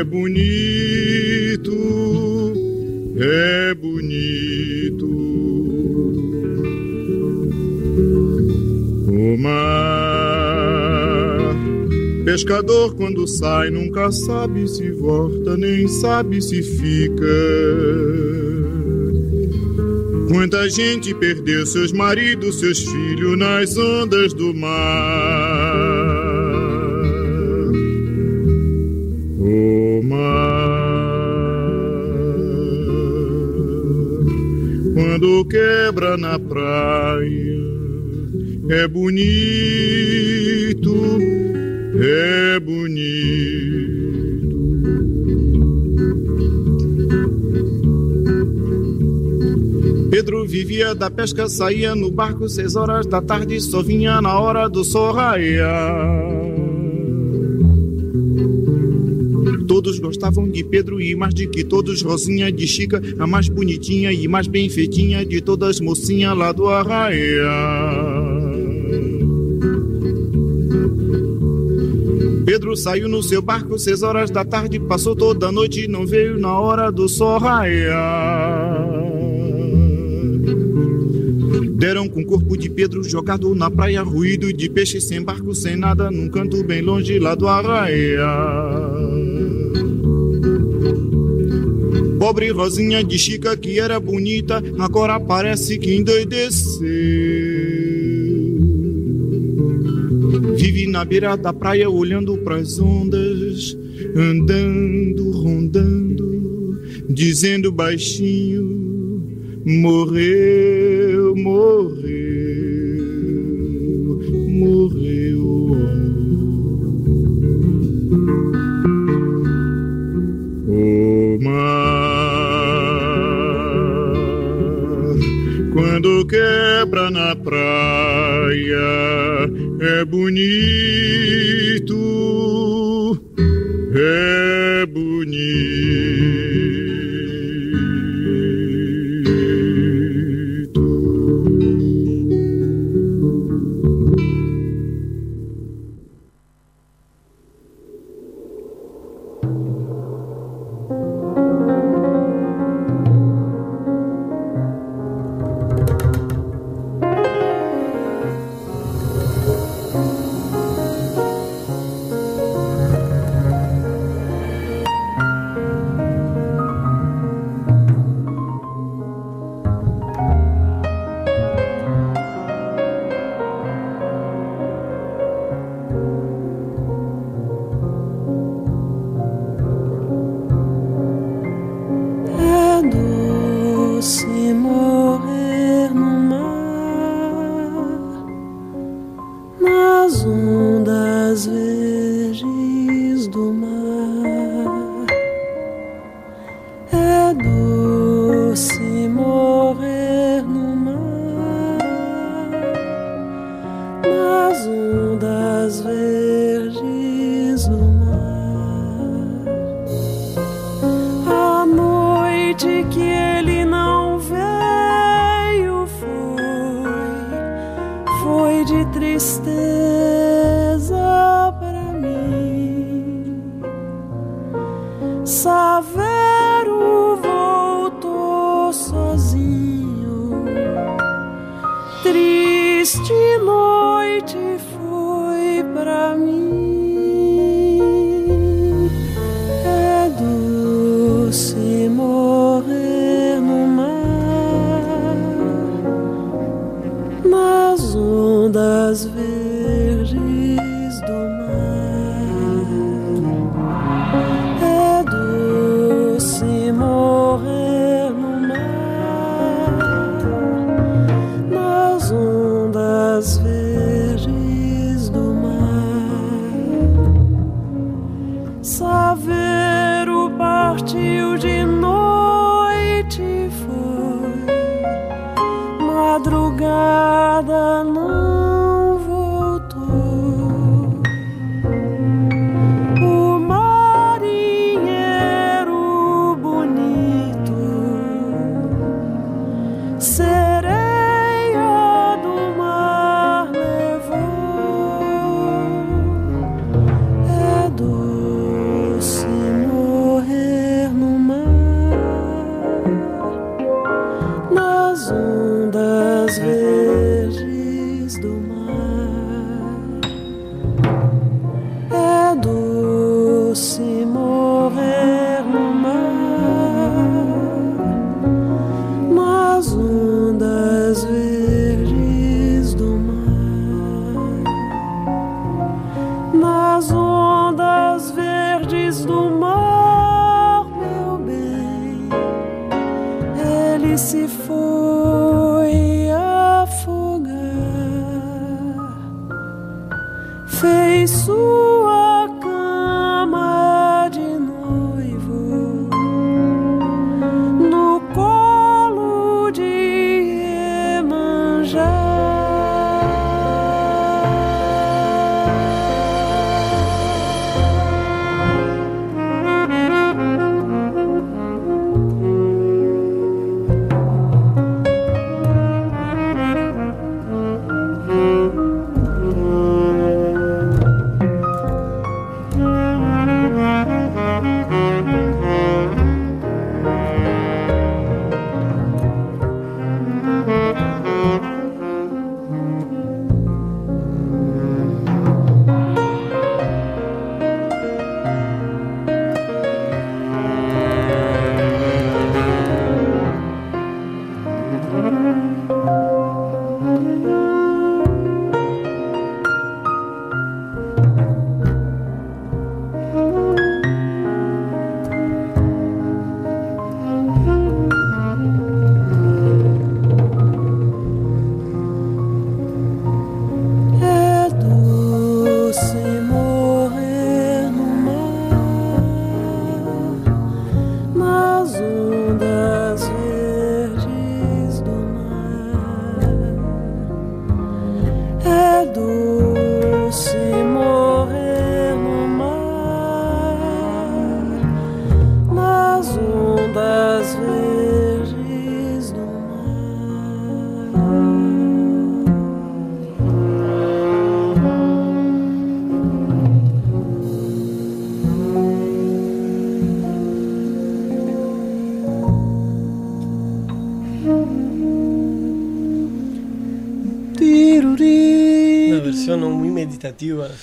é bonito, é bonito. O mar, pescador quando sai nunca sabe se volta, nem sabe se fica. Quanta gente perdeu seus maridos, seus filhos nas ondas do mar. Na praia, é bonito, é bonito. Pedro vivia da pesca, saía no barco seis horas da tarde, só vinha na hora do sol raiar. Todos gostavam de Pedro e mais de que todos Rosinha de Chica, a mais bonitinha e mais bem feitinha de todas mocinha lá do arraia. Pedro saiu no seu barco seis horas da tarde, passou toda a noite e não veio na hora do sol raiar. Deram com o corpo de Pedro jogado na praia, ruído de peixe sem barco, sem nada, num canto bem longe lá do arraia. Pobre Rosinha de Chica, que era bonita, agora parece que endoideceu. Vive na beira da praia olhando pras ondas, andando, rondando, dizendo baixinho: morreu, morreu. You.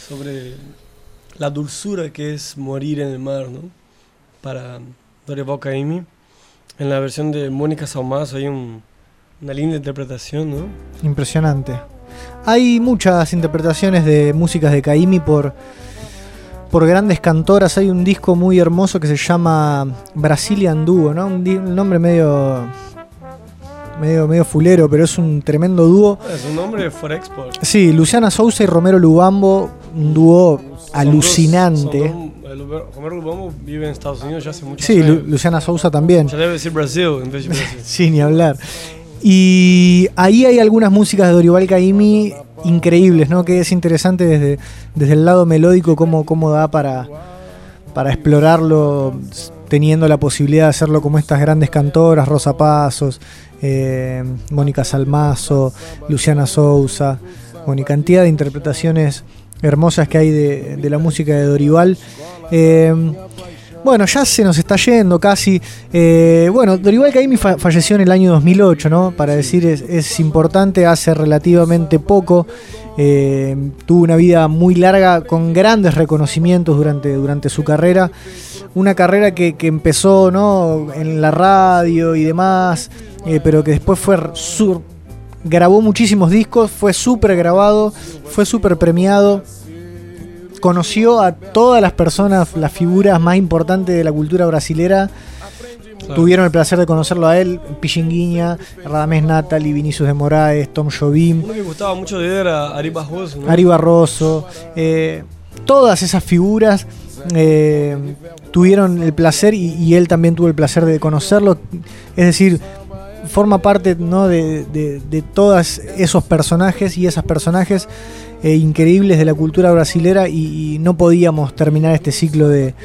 Sobre la dulzura que es morir en el mar, ¿no? Para Dorival Caymmi. En la versión de Mónica Saumazo hay un- una linda interpretación, ¿no? Impresionante. Hay muchas interpretaciones de músicas de Caimi por, por grandes cantoras. Hay un disco muy hermoso que se llama Brazilian Duo, ¿no? Un nombre medio, medio, medio fulero, pero es un tremendo dúo. Es un nombre for export. Sí, Luciana Sousa y Romero Lubambo, un dúo dos- alucinante. dos- Romero Lubambo vive en Estados Unidos ya hace mucho Sí, Lu- Luciana Sousa también. Ya debe decir Brasil en vez de Brasil. Sí, ni hablar. Y ahí hay algunas músicas de Dorival Caymmi increíbles, ¿no? Que es interesante desde, desde el lado melódico cómo, cómo da para, para explorarlo teniendo la posibilidad de hacerlo como estas grandes cantoras, Rosa Pasos, eh, Mónica Salmazo, Luciana Sousa, bueno, y cantidad de interpretaciones hermosas que hay de, de la música de Dorival. Eh, bueno, ya se nos está yendo casi. Eh, bueno, Dorival Caymmi fa- falleció en el año 2008, ¿no? Para decir, es, es importante, hace relativamente poco. Eh, tuvo una vida muy larga con grandes reconocimientos durante, durante su carrera. Una carrera que, que empezó ¿no? en la radio y demás, eh, pero que después fue sur- grabó muchísimos discos, fue súper grabado, fue súper premiado conoció a todas las personas, las figuras más importantes de la cultura brasilera. Tuvieron el placer de conocerlo a él, Pichinguinha, Radamés Natali, Vinicius de Moraes, Tom Jobim, Uno que gustaba mucho de él era Ari Barroso, ¿no? Ari Barroso. eh, todas esas figuras eh, tuvieron el placer y, y él también tuvo el placer de conocerlo. Es decir, forma parte ¿no? de, de- de todos esos personajes y esas personajes eh, increíbles de la cultura brasilera y, no podíamos terminar este ciclo de,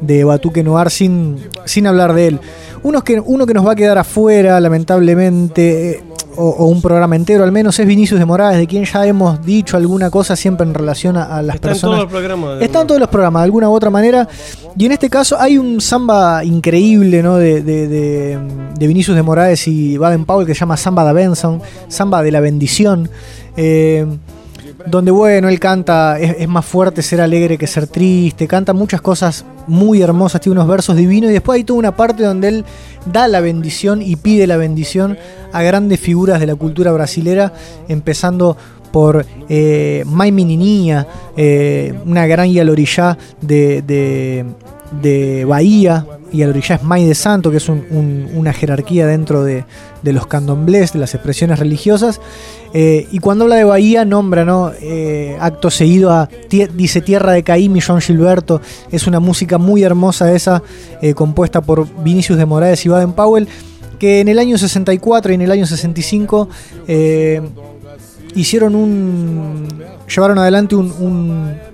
de Batuque Noir sin, sin hablar de él. Uno que, uno que nos va a quedar afuera, lamentablemente, eh, o, o un programa entero al menos, es Vinicius de Moraes, de quien ya hemos dicho alguna cosa siempre en relación a, a las Está en personas. todos los programas. de- Está en todos los programas, de alguna u otra manera. Y en este caso hay un samba increíble ¿no? de, de, de- de Vinicius de Moraes y Baden Powell que se llama Samba da Benson, Samba de la bendición. eh, donde bueno, él canta, es, más fuerte ser alegre que ser triste, canta muchas cosas muy hermosas, tiene unos versos divinos y después hay toda una parte donde él da la bendición y pide la bendición a grandes figuras de la cultura brasilera, empezando por eh, Mai eh, una gran Yalorillá de, de, de Bahía, Yalorillá es Mai de Santo, que es un- un- una jerarquía dentro de, de los candomblés, de las expresiones religiosas, eh, y cuando habla de Bahía, nombra, ¿no? Eh, acto seguido a, dice Tierra de Caím y John Gilberto. Es una música muy hermosa esa, eh, compuesta por Vinicius de Moraes y Baden Powell, que en el año 64 y en el año 65 eh, hicieron un. llevaron adelante un. un-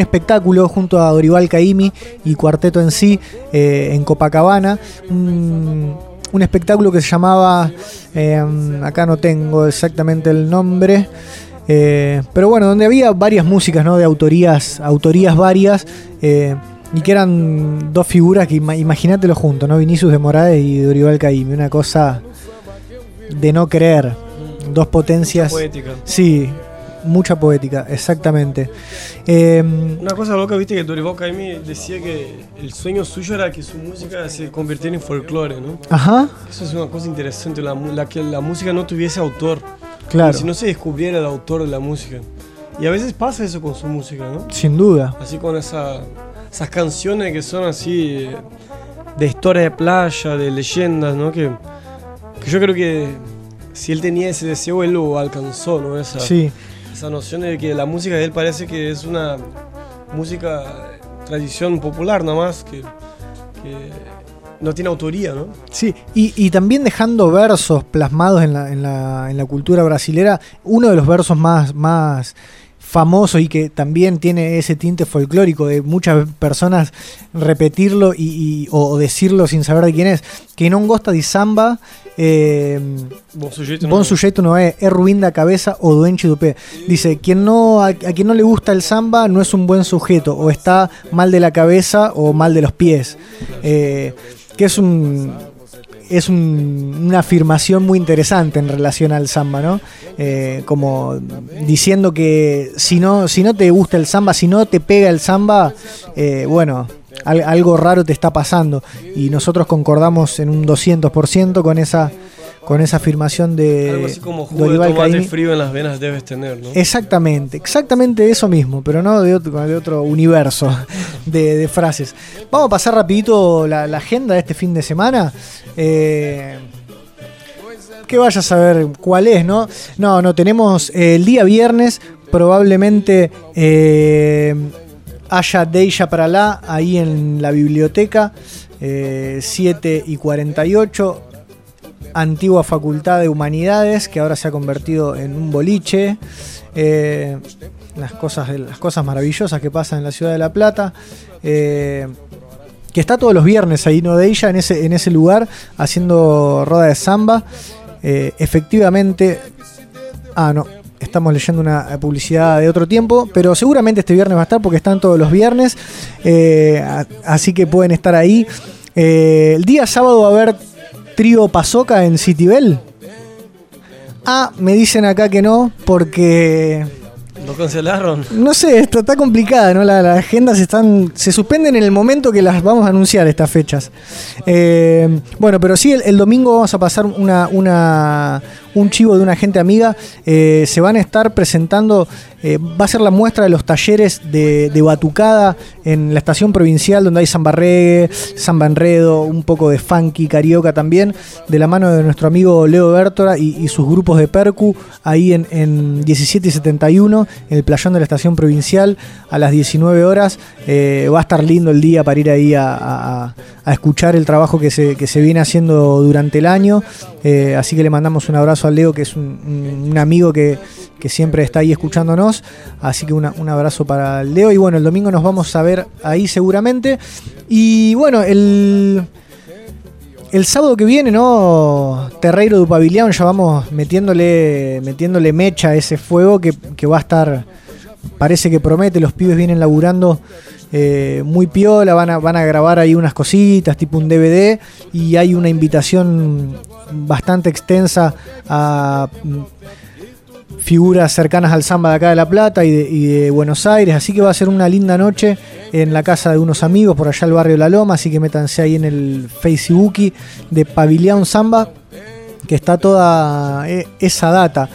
espectáculo junto a Dorival Caimi y Cuarteto en sí en Copacabana. Un espectáculo que se llamaba, eh, acá no tengo exactamente el nombre, eh, pero bueno, donde había varias músicas ¿no? de autorías, autorías varias. eh, y que eran dos figuras que ima- imagínatelo juntos, ¿no? Vinicius de Moraes y Dorival Caimi, una cosa de no creer. Dos potencias. poética. Sí, mucha poética, exactamente. Eh, Una cosa loca, viste, que Dorival Caymmi decía que el sueño suyo era que su música se convirtiera en folclore, ¿no? Ajá. Eso es una cosa interesante, la, la que la música no tuviese autor. Claro. Como si no se descubriera el autor de la música. Y a veces pasa eso con su música, ¿no? Sin duda. Así con esa, esas canciones que son así de historia de playa, de leyendas, ¿no? Que, que yo creo que si él tenía ese deseo, él lo alcanzó, ¿no? Esa, Sí. Esa noción de que la música de él parece que es una música tradición popular nada más, que, no tiene autoría, ¿no? Sí, y, también dejando versos plasmados en la, en la, en la cultura brasilera, uno de los versos más, más famosos y que también tiene ese tinte folclórico de muchas personas repetirlo y, y- o decirlo sin saber de quién es, que no gosta de samba, eh, Bon no- sujeto no es, es ruin da cabeza o duenche dupé. Dice, quien no, a, a quien no le gusta el samba no es un buen sujeto, o está mal de la cabeza o mal de los pies. Eh, que es un es un- una afirmación muy interesante en relación al samba, ¿no? Eh, como diciendo que si no, si no te gusta el samba, si no te pega el samba, eh, bueno, algo raro te está pasando. Y nosotros concordamos en un 200% con esa, con esa afirmación de Algo así como jugo de tomate frío en las venas debes tener, ¿no? Exactamente, exactamente eso mismo, pero no de otro, de otro universo de, de frases. Vamos a pasar rapidito la, la agenda de este fin de semana. Eh, que vaya a saber cuál es, ¿no? No, no, tenemos eh, el día viernes, probablemente eh, haya Deja para la ahí en la biblioteca, eh, 7 y 48 antigua Facultad de Humanidades, que ahora se ha convertido en un boliche. Eh, las, cosas, las cosas maravillosas que pasan en la ciudad de La Plata. Eh, que está todos los viernes ahí, ¿no? De en ese, en ese lugar, haciendo roda de samba. Eh, efectivamente. Ah, no. Estamos leyendo una publicidad de otro tiempo, pero seguramente este viernes va a estar porque están todos los viernes. eh, así que pueden estar ahí. Eh, el día sábado va a haber trío Pasoca en Citibel. Ah, me dicen acá que no, porque ¿Lo cancelaron? no sé, esto está complicada, ¿no? La- Las agendas están. se suspenden en el momento que las vamos a anunciar estas fechas. Eh, bueno, pero sí, el, el domingo vamos a pasar una, una- un chivo de una gente amiga. Eh, se van a estar presentando. eh, va a ser la muestra de los talleres de, batucada en la estación provincial, donde hay samba reggae, samba enredo, un poco de funky, carioca también, de la mano de nuestro amigo Leo Bertora y, sus grupos de percu, ahí en, en 17 y 71, en el playón de la estación provincial, a las 19 horas. Eh, va a estar lindo el día para ir ahí a, a- a escuchar el trabajo que se, que se viene haciendo durante el año. Eh, así que le mandamos un abrazo a Leo, que es un, amigo que, siempre está ahí escuchándonos. Así que un abrazo para Leo. Y bueno, el domingo nos vamos a ver ahí seguramente. Y bueno, el. El sábado que viene, ¿no? Terreiro du Pavilión, ya vamos metiéndole, metiéndole mecha a ese fuego que va a estar. Parece que promete, los pibes vienen laburando eh, muy piola, van a, van a grabar ahí unas cositas, tipo un DVD, y hay una invitación bastante extensa a mm, figuras cercanas al samba de acá de La Plata y de, Buenos Aires, así que va a ser una linda noche en la casa de unos amigos por allá el barrio La Loma, así que métanse ahí en el Facebook de Pavilión Samba, que está toda eh, esa data.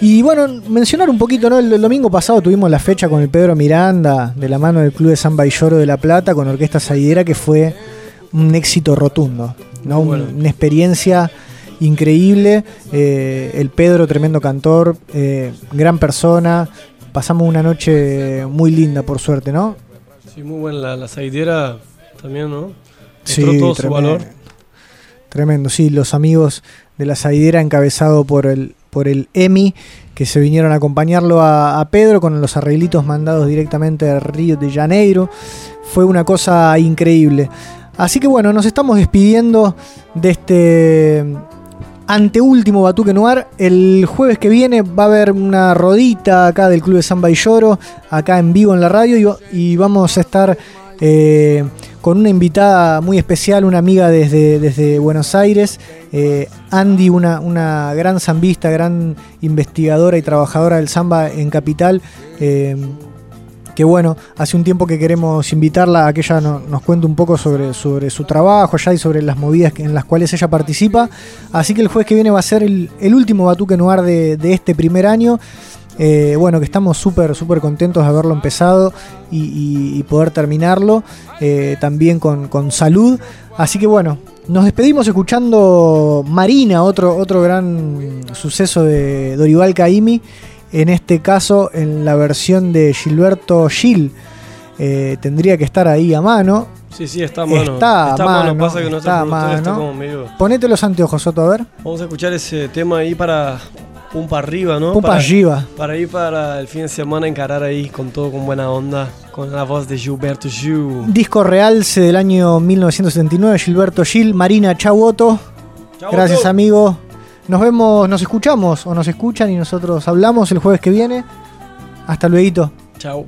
Y bueno, mencionar un poquito, ¿no? El, el domingo pasado tuvimos la fecha con el Pedro Miranda, de la mano del Club de Samba y Lloro de La Plata, con Orquesta Saidera, que fue un éxito rotundo, ¿no? Un- una experiencia increíble. eh, el Pedro, tremendo cantor, eh, gran persona. Pasamos una noche muy linda, por suerte, ¿no? Sí, muy buena. La, la saidera también, ¿no? Sí, su tremendo. valor. Tremendo, sí, los amigos de la Saidera encabezado por el, por el EMI, que se vinieron a acompañarlo a, Pedro con los arreglitos mandados directamente de Río de Janeiro. Fue una cosa increíble. Así que bueno, nos estamos despidiendo de este anteúltimo Batuque Noir. El jueves que viene va a haber una rodita acá del Club de Samba y Lloro, acá en vivo en la radio, y vamos a estar eh, con una invitada muy especial, una amiga desde, desde Buenos Aires, eh, Andy, una, una gran zambista, gran investigadora y trabajadora del samba en Capital. eh, que bueno, hace un tiempo que queremos invitarla a que ella no- nos cuente un poco sobre, sobre su trabajo ya y sobre las movidas en las cuales ella participa. Así que el jueves que viene va a ser el, el último Batuque Noir de, de este primer año. Eh, bueno, que estamos súper, súper contentos de haberlo empezado y, y- y poder terminarlo eh, también con, con salud. Así que bueno, nos despedimos escuchando Marina, otro, otro gran suceso de Dorival Caimi. En este caso, en la versión de Gilberto Gil. Eh, tendría que estar ahí a mano. Sí, sí, está a mano. Está a mano, Pasa que está a productor está mano. como medio... Ponete los anteojos, Soto, a ver. Vamos a escuchar ese tema ahí para pum para arriba, ¿no? Pum pa' para, arriba. Para ir para el fin de semana encarar ahí con todo con buena onda, con la voz de Gilberto Gil. Disco Realce del año 1979, Gilberto Gil, Marina Chauoto. Chau, Gracias, amigo. Nos vemos, nos escuchamos o nos escuchan y nosotros hablamos el jueves que viene. Hasta luego. Chao.